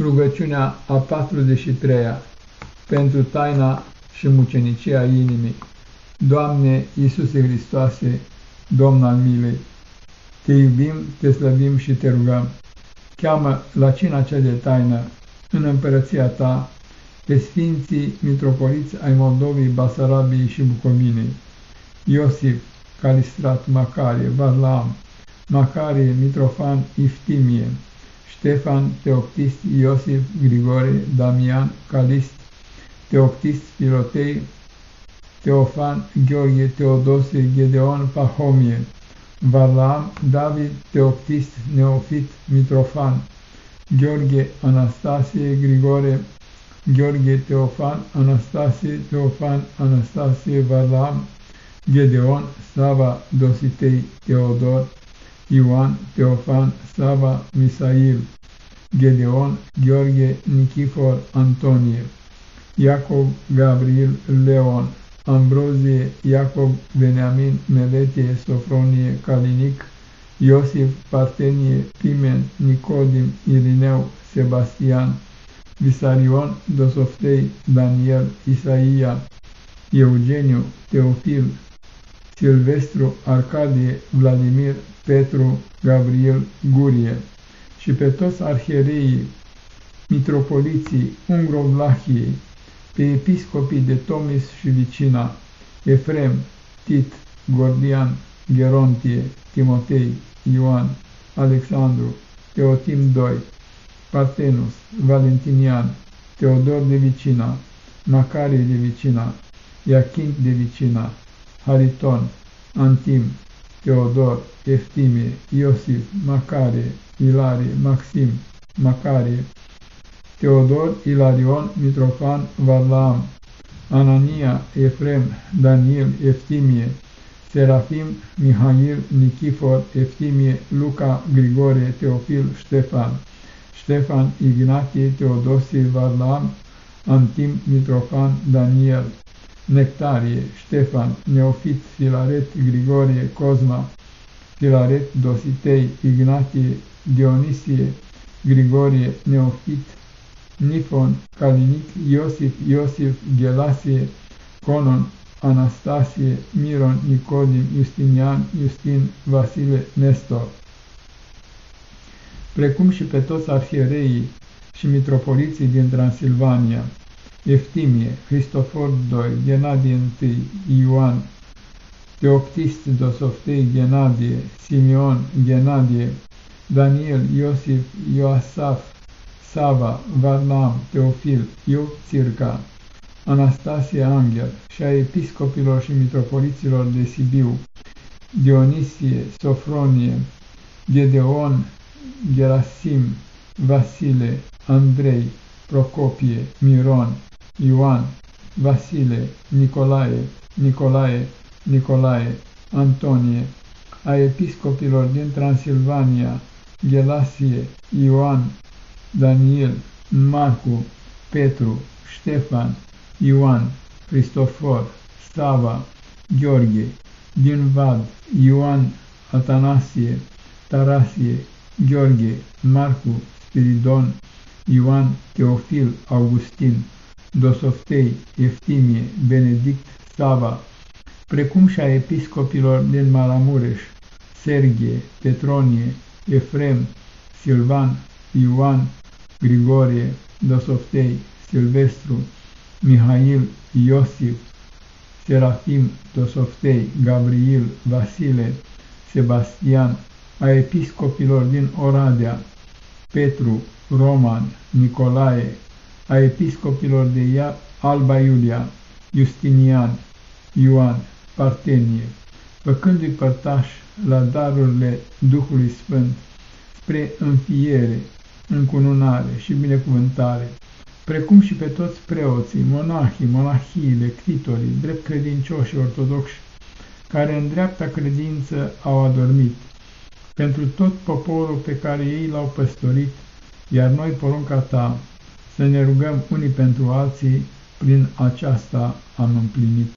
Rugăciunea a 43-a pentru taina și mucenicia inimii. Doamne Iisuse Hristoase, Domn al milei, Te iubim, Te slăbim și Te rugăm. Cheamă la cina cea de taină, în împărăția Ta, pe Sfinții Mitropoliți ai Moldovei, Basarabiei și Bucovinei, Iosif, Calistrat, Macarie, Varlam, Macarie, Mitrofan, Iftimie, Ștefan, Teoctist, Iosif, Grigore, Damian, Calist, Teoctist, Filotei, Teofan, Gheorghe, Teodosie, Gedeon, Pahomie, Varlaam, David, Teoctist, Neofit, Mitrofan, Gheorghe, Anastasie, Grigore, Gheorghe, Teofan, Anastasie, Teofan, Anastasie, Varlaam, Gedeon, Sava, Dositei, Teodor, Ioan, Teofan, Sava, Misail, Gedeon, Gheorghe, Nichifor, Antonie, Iacob, Gabriel, Leon, Ambrozie, Iacob, Beniamin, Meletie, Sofronie, Calinic, Iosif, Partenie, Pimen, Nicodim, Irineu, Sebastian, Visarion, Dosoftei, Daniel, Isaia, Eugeniu, Teofil, Silvestru, Arcadie, Vladimir, Petru, Gabriel, Gurie și pe toți arhiereii, mitropoliții Ungrovlahiei, pe episcopii de Tomis și Vicina, Efrem, Tit, Gordian, Gerontie, Timotei, Ioan, Alexandru, Teotim II, Partenus, Valentinian, Teodor de Vicina, Macarie de Vicina, Iachint de Vicina, Hariton, Antim, Teodor, Eftimie, Iosif, Macarie, Ilarie, Maxim, Macarie, Teodor, Ilarion, Mitrofan, Varlaam, Anania, Efrem, Daniel, Eftimie, Serafim, Mihail, Nichifor, Eftimie, Luca, Grigore, Teofil, Ștefan, Ștefan, Ignatie, Teodosie, Varlaam, Antim, Mitrofan, Daniel, Nectarie, Ștefan, Neofit, Filaret, Grigorie, Cosma, Filaret, Dositei, Ignatie, Dionisie, Grigorie, Neofit, Nifon, Calinic, Iosif, Iosif, Gelasie, Conon, Anastasie, Miron, Nicodim, Justinian, Justin, Vasile, Nestor. Precum și pe toți arhiereii și mitropoliții din Transilvania, Eftimie, Cristofor II, Genadie I, Ioan, Teoctist Dosoftei, Genadie, Simeon, Genadie, Daniel, Iosif, Ioasaf, Sava, Varlam, Teofil, Iov Circa, Anastasie Angel și a episcopilor și mitropoliților de Sibiu, Dionisie, Sofronie, Gedeon, Gerasim, Vasile, Andrei, Procopie, Miron, Ioan, Vasile, Nicolae, Nicolae, Nicolae, Antonie, a episcopilor din Transilvania, Gelasie, Ioan, Daniel, Marcu, Petru, Ștefan, Ioan, Cristofor, Sava, Gheorghe, din Vad, Ioan, Atanasie, Tarasie, Gheorghe, Marcu, Spiridon, Ioan, Teofil, Augustin, Dosoftei, Eftimie, Benedict, Sava, precum și a episcopilor din Maramureș, Sergie, Petronie, Efrem, Silvan, Ioan, Grigorie, Dosoftei, Silvestru, Mihail, Iosif, Serafim, Dosoftei, Gabriel, Vasile, Sebastian, a episcopilor din Oradea, Petru, Roman, Nicolae, a episcopilor de ea, Alba Iulia, Justinian, Ioan, Partenie, făcându-i părtaș la darurile Duhului Sfânt, spre înfiere, încununare și binecuvântare, precum și pe toți preoții, monahii, monahiile, critorii, drept credincioși ortodoxi, care în dreapta credință au adormit, pentru tot poporul pe care ei l-au păstorit, iar noi porunca ta, să ne rugăm unii pentru alții, prin aceasta am împlinit.